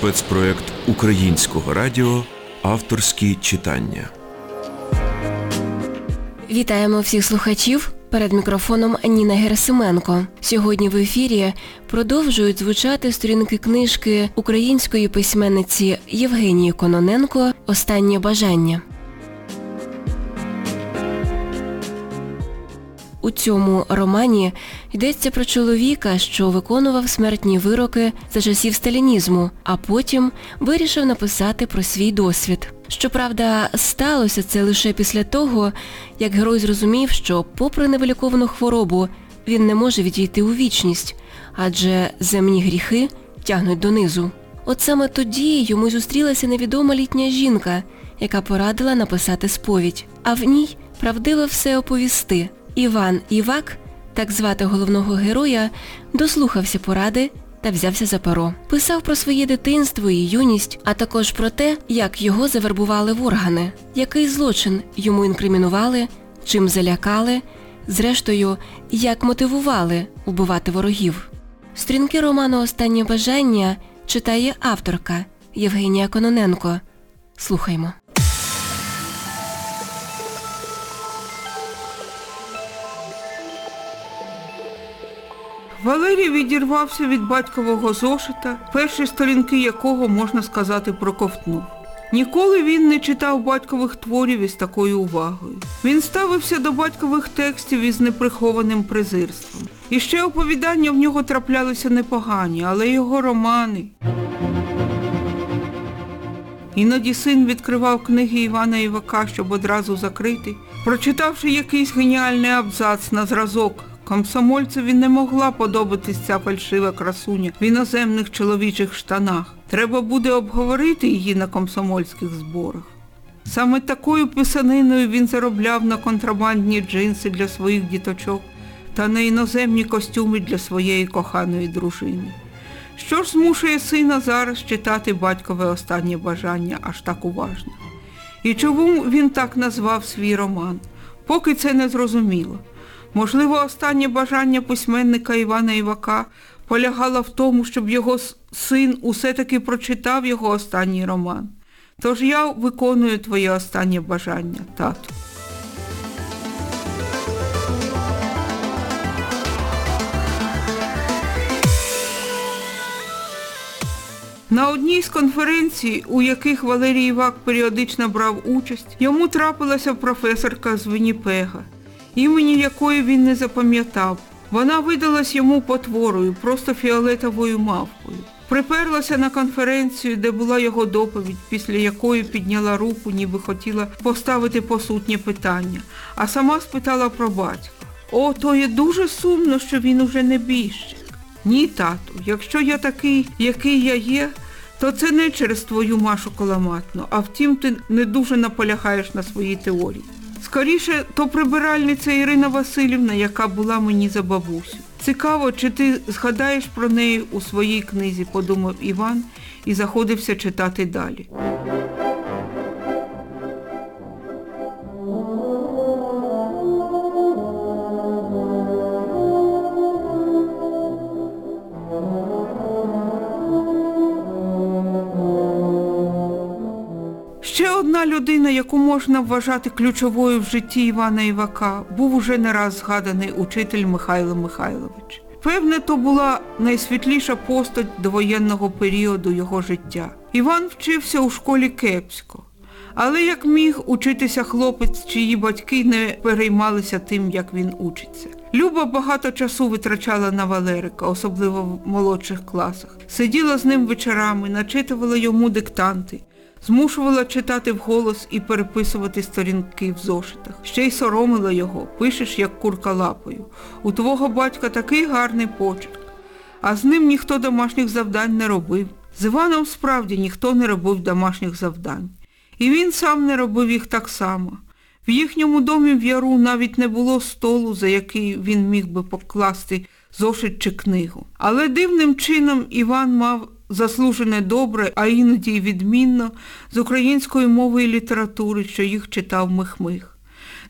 спецпроект Українського радіо Авторські читання. Вітаємо всіх слухачів. Перед мікрофоном Ніна Герасименко. Сьогодні в ефірі продовжують звучати сторінки книжки української письменниці Євгенії Кононенко Останнє бажання. У цьому романі йдеться про чоловіка, що виконував смертні вироки за часів сталінізму, а потім вирішив написати про свій досвід. Щоправда, сталося це лише після того, як герой зрозумів, що, попри невиліковану хворобу, він не може відійти у вічність, адже земні гріхи тягнуть донизу. От саме тоді йому зустрілася невідома літня жінка, яка порадила написати сповідь, а в ній правдиво все оповісти. Іван Івак, так звати головного героя, дослухався поради та взявся за перо. Писав про своє дитинство і юність, а також про те, як його завербували в органи, який злочин йому інкримінували, чим залякали, зрештою, як мотивували убивати ворогів. Стрінки роману Останнє бажання читає авторка Євгенія Кононенко. Слухаймо. Валерій відірвався від батькового зошита, перші сторінки якого, можна сказати, проковтнув. Ніколи він не читав батькових творів із такою увагою. Він ставився до батькових текстів із неприхованим презирством. І ще оповідання в нього траплялися непогані, але його романи. Іноді син відкривав книги Івана Івака, щоб одразу закрити, прочитавши якийсь геніальний абзац на зразок. Комсомольцеві не могла подобатись ця фальшива красуня в іноземних чоловічих штанах. Треба буде обговорити її на комсомольських зборах. Саме такою писаниною він заробляв на контрабандні джинси для своїх діточок та на іноземні костюми для своєї коханої дружини. Що ж змушує сина зараз читати батькове останнє бажання аж так уважно? І чому він так назвав свій роман? Поки це не зрозуміло. Можливо, останнє бажання письменника Івана Івака полягало в тому, щоб його син усе-таки прочитав його останній роман. Тож я виконую твоє останнє бажання, тату. На одній з конференцій, у яких Валерій Івак періодично брав участь, йому трапилася професорка з Вінніпега імені якої він не запам'ятав. Вона видалась йому потворою, просто фіолетовою мавкою. Приперлася на конференцію, де була його доповідь, після якої підняла руку, ніби хотіла поставити посутнє питання, а сама спитала про батька. О, то є дуже сумно, що він уже не біжчик. Ні, тату, якщо я такий, який я є, то це не через твою Машу Коломатну, а втім ти не дуже наполягаєш на своїй теорії. Скоріше, то прибиральниця Ірина Васильівна, яка була мені за бабусю. Цікаво, чи ти згадаєш про неї у своїй книзі, подумав Іван і заходився читати далі. Одна людина, яку можна вважати ключовою в житті Івана Івака, був уже не раз згаданий учитель Михайло Михайлович. Певне, то була найсвітліша постать довоєнного періоду його життя. Іван вчився у школі кепсько. Але як міг учитися хлопець, чиї батьки не переймалися тим, як він учиться. Люба багато часу витрачала на Валерика, особливо в молодших класах. Сиділа з ним вечорами, начитувала йому диктанти, змушувала читати вголос і переписувати сторінки в зошитах. Ще й соромила його, пишеш, як курка лапою. У твого батька такий гарний почерк. А з ним ніхто домашніх завдань не робив. З Іваном справді ніхто не робив домашніх завдань. І він сам не робив їх так само. В їхньому домі в яру навіть не було столу, за який він міг би покласти зошит чи книгу. Але дивним чином Іван мав заслужене добре, а іноді й відмінно, з української мови і літератури, що їх читав Михмих.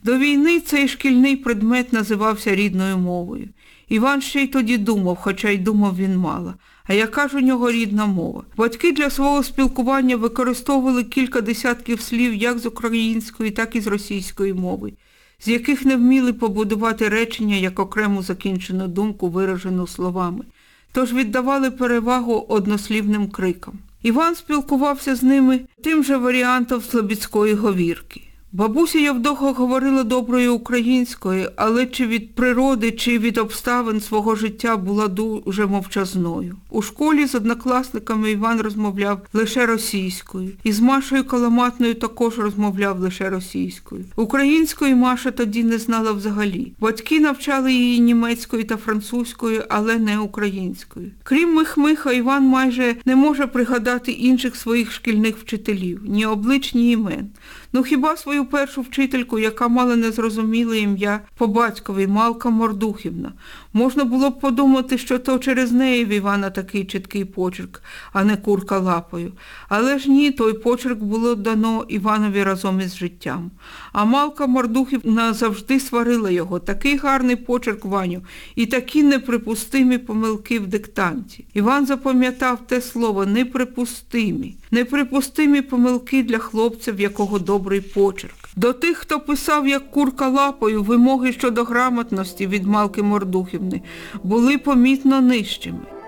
До війни цей шкільний предмет називався рідною мовою. Іван ще й тоді думав, хоча й думав він мало. А яка ж у нього рідна мова? Батьки для свого спілкування використовували кілька десятків слів як з української, так і з російської мови, з яких не вміли побудувати речення як окрему закінчену думку, виражену словами, тож віддавали перевагу однослівним крикам. Іван спілкувався з ними тим же варіантом слобідської говірки. Бабуся Явдоха говорила доброю українською, але чи від природи, чи від обставин свого життя була дуже мовчазною. У школі з однокласниками Іван розмовляв лише російською, і з Машою Каламатною також розмовляв лише російською. Української Маша тоді не знала взагалі. Батьки навчали її німецькою та французькою, але не українською. Крім Михмиха, Іван майже не може пригадати інших своїх шкільних вчителів, ні облич, ні імен. Ну хіба свою першу вчительку, яка мала незрозуміле ім'я по батькові Малка Мордухівна. Можна було б подумати, що то через неї в Івана такий чіткий почерк, а не курка лапою. Але ж ні, той почерк було дано Іванові разом із життям. А Малка Мордухівна завжди сварила його. Такий гарний почерк Ваню і такі неприпустимі помилки в диктанті. Іван запам'ятав те слово неприпустимі. Неприпустимі помилки для хлопця, в якого добрий почерк. До тих, хто писав як курка лапою, вимоги щодо грамотності від Малки Мордухівни були помітно нижчими.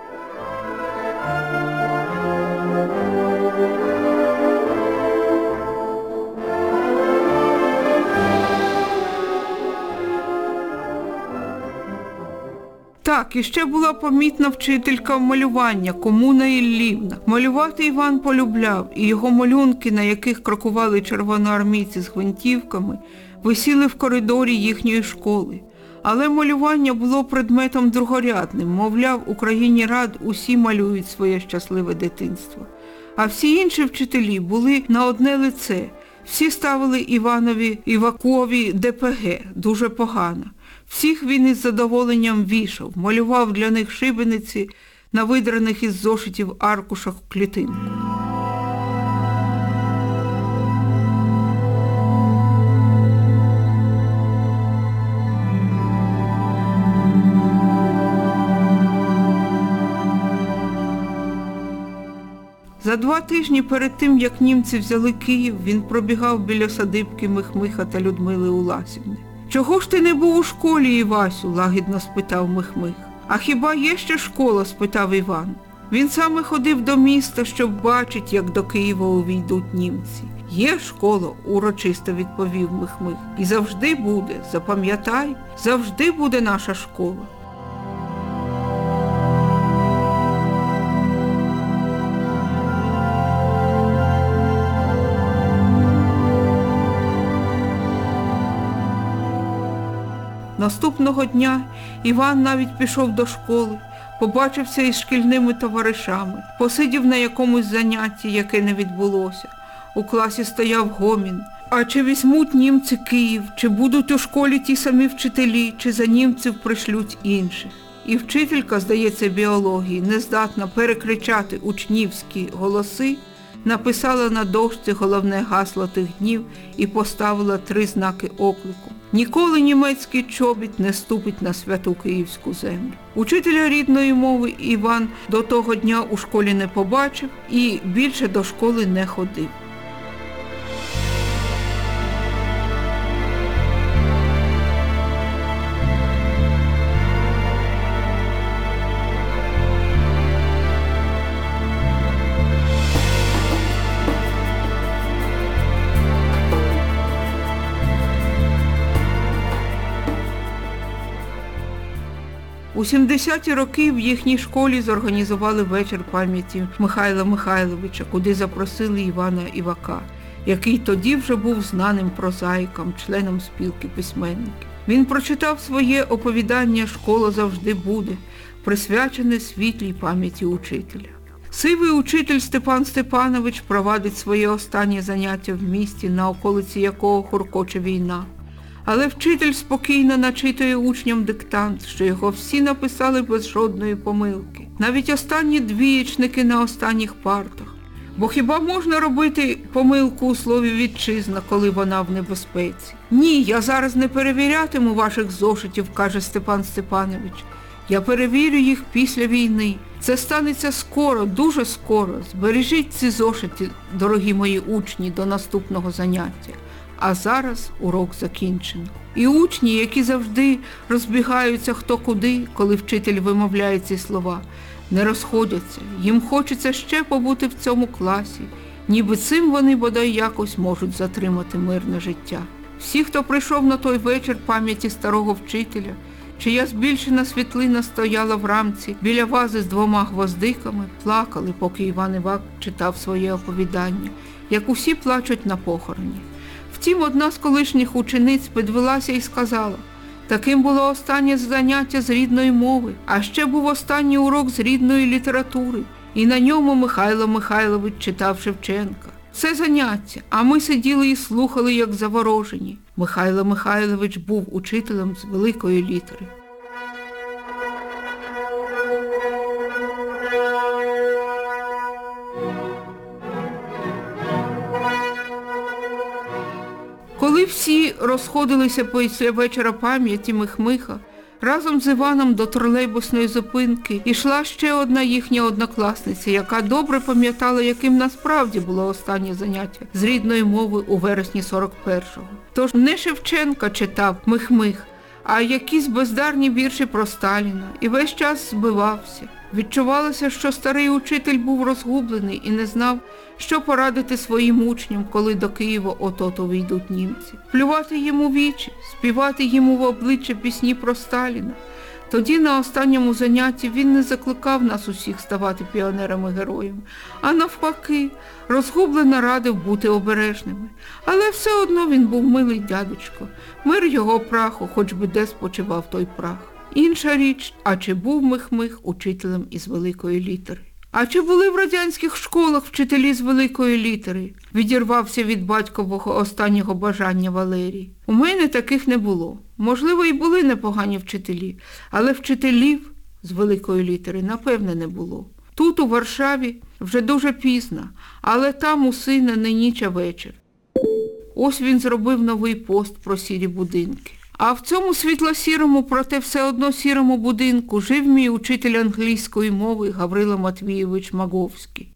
Так, і ще була помітна вчителька малювання Комуна Іллівна. Малювати Іван полюбляв, і його малюнки, на яких крокували червоноармійці з гвинтівками, висіли в коридорі їхньої школи. Але малювання було предметом другорядним, мовляв, у країні рад усі малюють своє щасливе дитинство. А всі інші вчителі були на одне лице. Всі ставили Іванові Івакові ДПГ дуже погано. Всіх він із задоволенням вішав, малював для них шибениці на видраних із зошитів аркушах клітинку. За два тижні перед тим, як німці взяли Київ, він пробігав біля садибки Михмиха та Людмили Уласівни. Чого ж ти не був у школі, Івасю? лагідно спитав Михмих. А хіба є ще школа? спитав Іван. Він саме ходив до міста, щоб бачить, як до Києва увійдуть німці. Є школа, урочисто відповів Михмих. І завжди буде, запам'ятай, завжди буде наша школа. Наступного дня Іван навіть пішов до школи, побачився із шкільними товаришами, посидів на якомусь занятті, яке не відбулося. У класі стояв гомін. А чи візьмуть німці Київ, чи будуть у школі ті самі вчителі, чи за німців пришлють інших? І вчителька, здається, біології, нездатна перекричати учнівські голоси, написала на дошці головне гасло тих днів і поставила три знаки оклику. Ніколи німецький чобіт не ступить на святу київську землю. Учителя рідної мови Іван до того дня у школі не побачив і більше до школи не ходив. У 70-ті роки в їхній школі зорганізували вечір пам'яті Михайла Михайловича, куди запросили Івана Івака, який тоді вже був знаним прозаїком, членом спілки письменників. Він прочитав своє оповідання Школа завжди буде, присвячене світлій пам'яті учителя. Сивий учитель Степан Степанович провадить своє останнє заняття в місті, на околиці якого хуркоче війна. Але вчитель спокійно начитує учням диктант, що його всі написали без жодної помилки. Навіть останні двієчники на останніх партах. Бо хіба можна робити помилку у слові вітчизна, коли вона в небезпеці? Ні, я зараз не перевірятиму ваших зошитів, каже Степан Степанович. Я перевірю їх після війни. Це станеться скоро, дуже скоро. Збережіть ці зошити, дорогі мої учні, до наступного заняття. А зараз урок закінчено. І учні, які завжди розбігаються хто куди, коли вчитель вимовляє ці слова, не розходяться. Їм хочеться ще побути в цьому класі, ніби цим вони бодай якось можуть затримати мирне життя. Всі, хто прийшов на той вечір пам'яті старого вчителя, чия збільшена світлина стояла в рамці біля вази з двома гвоздиками, плакали, поки Іван Івак читав своє оповідання, як усі плачуть на похороні. Втім, одна з колишніх учениць підвелася і сказала, таким було останнє заняття з рідної мови, а ще був останній урок з рідної літератури, і на ньому Михайло Михайлович читав Шевченка. Це заняття, а ми сиділи і слухали, як заворожені. Михайло Михайлович був учителем з великої літери. Коли всі розходилися після вечора пам'яті Михмиха, разом з Іваном до тролейбусної зупинки йшла ще одна їхня однокласниця, яка добре пам'ятала, яким насправді було останнє заняття з рідної мови у вересні 41-го. Тож не Шевченка читав Михмих, а якісь бездарні вірші про Сталіна і весь час збивався. Відчувалося, що старий учитель був розгублений і не знав, що порадити своїм учням, коли до Києва отото війдуть німці. Плювати йому вічі, співати йому в обличчя пісні про Сталіна. Тоді на останньому занятті він не закликав нас усіх ставати піонерами-героями, а навпаки, розгублено радив бути обережними. Але все одно він був милий дядечко, мир його праху, хоч би де спочивав той прах. Інша річ, а чи був Михмих учителем із великої літери? А чи були в радянських школах вчителі з великої літери? Відірвався від батькового останнього бажання Валерій. У мене таких не було. Можливо, і були непогані вчителі, але вчителів з великої літери, напевне, не було. Тут, у Варшаві, вже дуже пізно, але там у сина не ніч, а вечір. Ось він зробив новий пост про сірі будинки. А в цьому світло-сірому, проте все одно сірому будинку жив мій учитель англійської мови Гаврило Матвійович Маговський.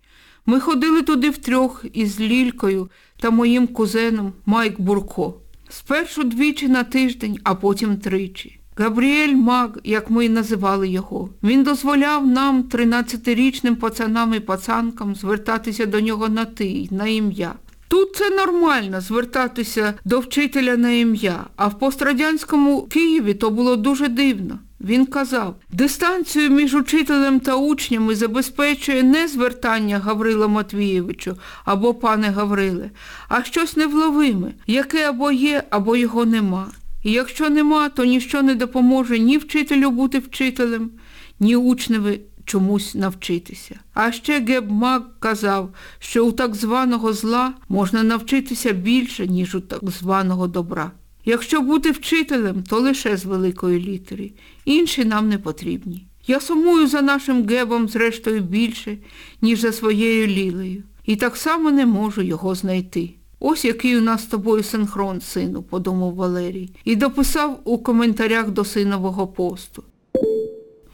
Ми ходили туди втрьох із Лількою та моїм кузеном Майк Бурко. Спершу двічі на тиждень, а потім тричі. Габріель Маг, як ми й називали його, він дозволяв нам, 13-річним пацанам і пацанкам, звертатися до нього на ти, на ім'я. Тут це нормально звертатися до вчителя на ім'я, а в пострадянському Києві то було дуже дивно. Він казав, дистанцію між учителем та учнями забезпечує не звертання Гаврила Матвійовичу або пане Гавриле, а щось невловиме, яке або є, або його нема. І якщо нема, то ніщо не допоможе ні вчителю бути вчителем, ні учневі чомусь навчитися. А ще Геб Мак казав, що у так званого зла можна навчитися більше, ніж у так званого добра. Якщо бути вчителем, то лише з великої літери. Інші нам не потрібні. Я сумую за нашим Гебом, зрештою, більше, ніж за своєю лілею. І так само не можу його знайти. Ось який у нас з тобою синхрон, сину, подумав Валерій, і дописав у коментарях до синового посту.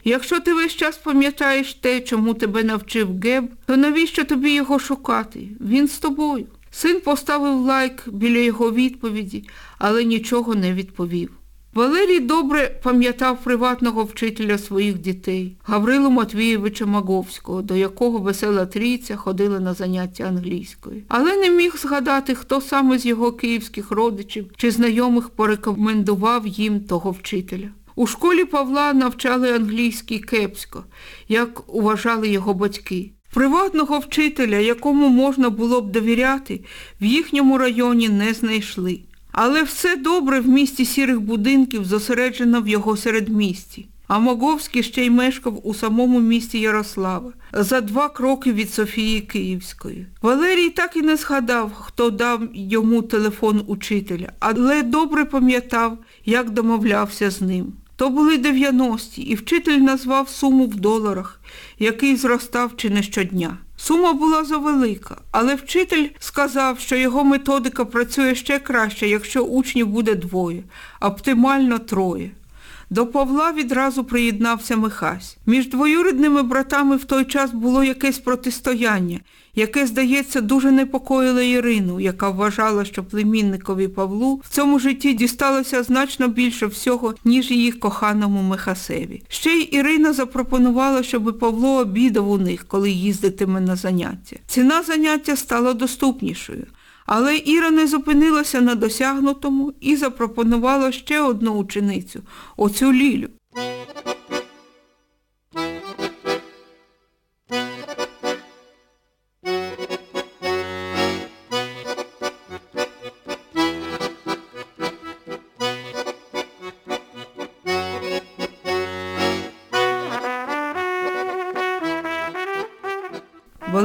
Якщо ти весь час пам'ятаєш те, чому тебе навчив Геб, то навіщо тобі його шукати? Він з тобою. Син поставив лайк біля його відповіді, але нічого не відповів. Валерій добре пам'ятав приватного вчителя своїх дітей, Гаврилу Матвійовича Маговського, до якого весела трійця ходила на заняття англійської. Але не міг згадати, хто саме з його київських родичів чи знайомих порекомендував їм того вчителя. У школі Павла навчали англійський кепсько, як вважали його батьки. Приватного вчителя, якому можна було б довіряти, в їхньому районі не знайшли. Але все добре в місті сірих будинків зосереджено в його середмісті. А Моговський ще й мешкав у самому місті Ярослава, за два кроки від Софії Київської. Валерій так і не згадав, хто дав йому телефон учителя, але добре пам'ятав, як домовлявся з ним. То були 90-ті, і вчитель назвав суму в доларах, який зростав чи не щодня. Сума була завелика, але вчитель сказав, що його методика працює ще краще, якщо учнів буде двоє, оптимально троє. До Павла відразу приєднався Михась. Між двоюрідними братами в той час було якесь протистояння, яке, здається, дуже непокоїло Ірину, яка вважала, що племінникові Павлу в цьому житті дісталося значно більше всього, ніж її коханому Михасеві. Ще й Ірина запропонувала, щоб Павло обідав у них, коли їздитиме на заняття. Ціна заняття стала доступнішою. Але Іра не зупинилася на досягнутому і запропонувала ще одну ученицю, оцю Лілю.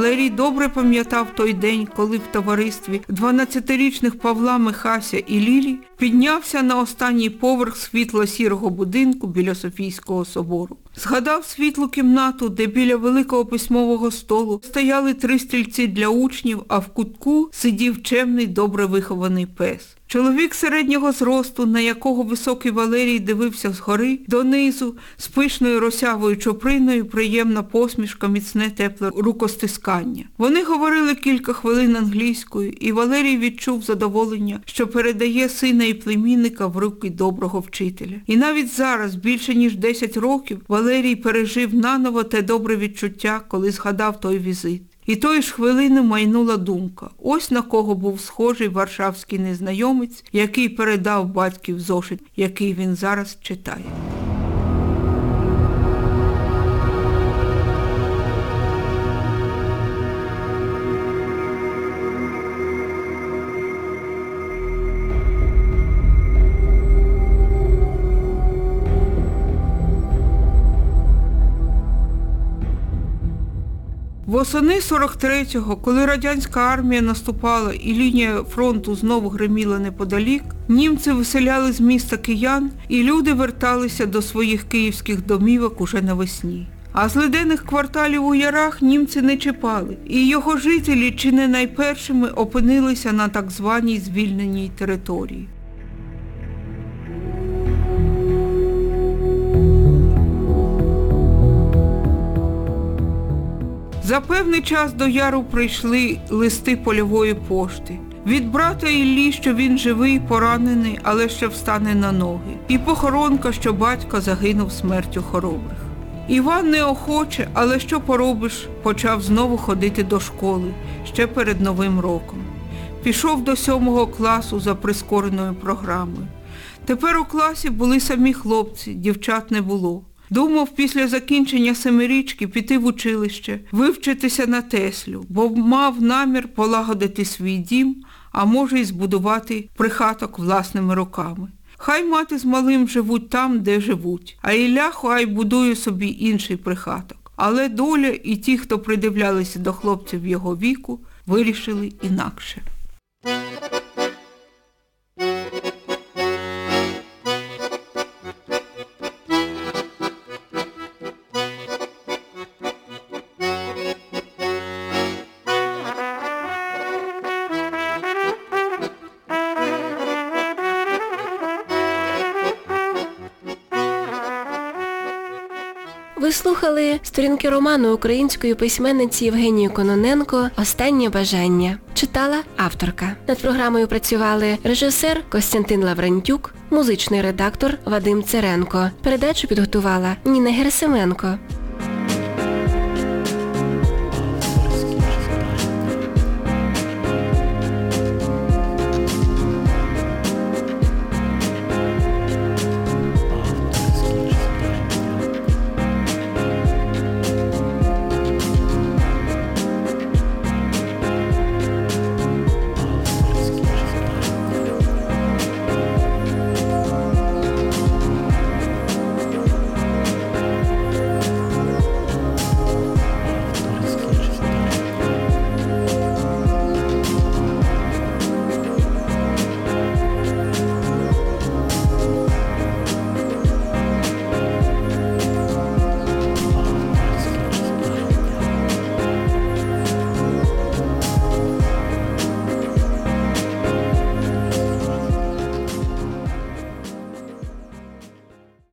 Валерій добре пам'ятав той день, коли в товаристві 12-річних Павла Михася і Лілі піднявся на останній поверх світло-сірого будинку біля Софійського собору. Згадав світлу кімнату, де біля великого письмового столу стояли три стільці для учнів, а в кутку сидів чемний, добре вихований пес. Чоловік середнього зросту, на якого високий Валерій дивився згори, донизу, з пишною росявою чоприною, приємна посмішка, міцне тепле рукостискання. Вони говорили кілька хвилин англійською, і Валерій відчув задоволення, що передає сина і племінника в руки доброго вчителя. І навіть зараз, більше ніж 10 років, Валерій пережив наново те добре відчуття, коли згадав той візит. І тої ж хвилини майнула думка. Ось на кого був схожий варшавський незнайомець, який передав батьків зошит, який він зараз читає. Восени 43-го, коли радянська армія наступала і лінія фронту знову гриміла неподалік, німці виселяли з міста киян і люди верталися до своїх київських домівок уже навесні. А з ледених кварталів у ярах німці не чіпали, і його жителі чи не найпершими опинилися на так званій звільненій території. За певний час до Яру прийшли листи польової пошти. Від брата Іллі, що він живий, поранений, але ще встане на ноги. І похоронка, що батько загинув смертю хоробрих. Іван неохоче, але що поробиш, почав знову ходити до школи, ще перед Новим роком. Пішов до сьомого класу за прискореною програмою. Тепер у класі були самі хлопці, дівчат не було. Думав після закінчення семирічки піти в училище, вивчитися на Теслю, бо мав намір полагодити свій дім, а може й збудувати прихаток власними руками. Хай мати з малим живуть там, де живуть, а Ілля хай будує собі інший прихаток. Але доля і ті, хто придивлялися до хлопців його віку, вирішили інакше. Ви слухали сторінки роману української письменниці Євгенії Кононенко Останнє бажання. Читала авторка. Над програмою працювали режисер Костянтин Лаврентюк, музичний редактор Вадим Церенко. Передачу підготувала Ніна Герасименко.